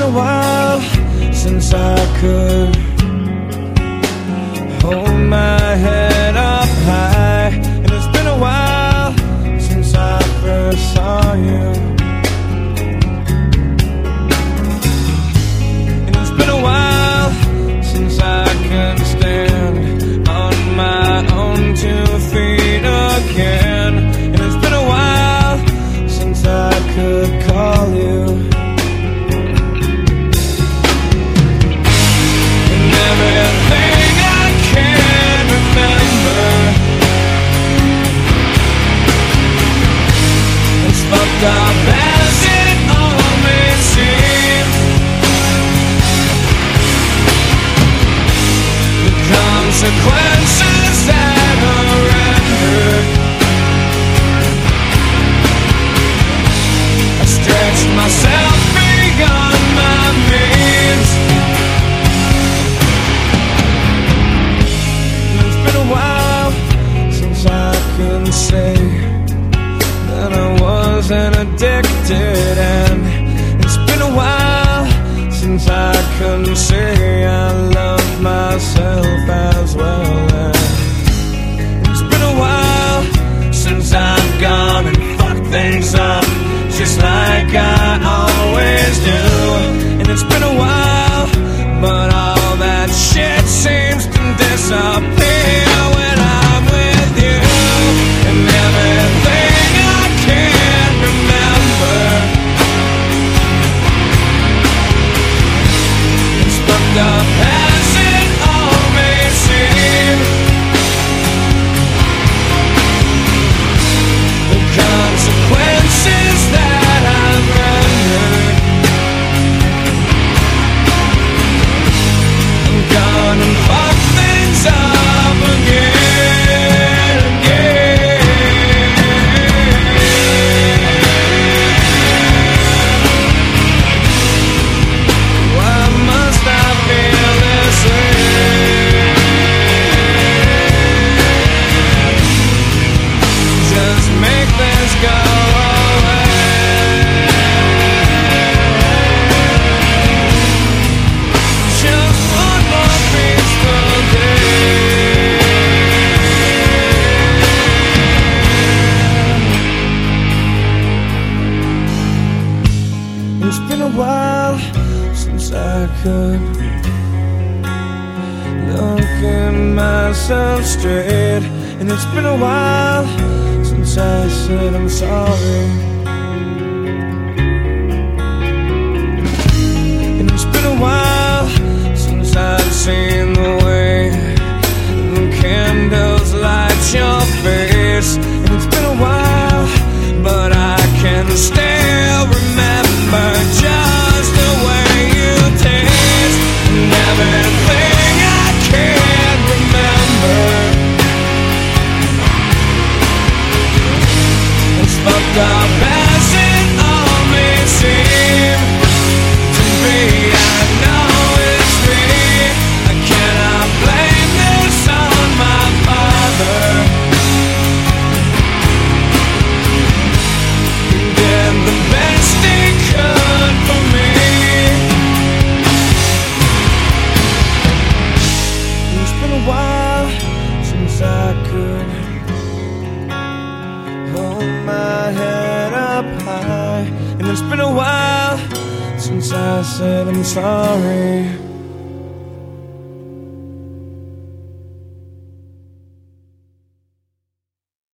a while since I could hold my head as it all may seem. The consequences that are rendered. I stretched myself beyond my means. It's been a while since I say wasn't addicted, and it's been a while since I can say I love myself as well. And it's been a while since I've gone and fucked things up just like I could look at myself straight, and it's been a while since I said I'm sorry. And it's been a while since I've seen the way the candles light your face. And it's been a while, but I can still I said I'm sorry.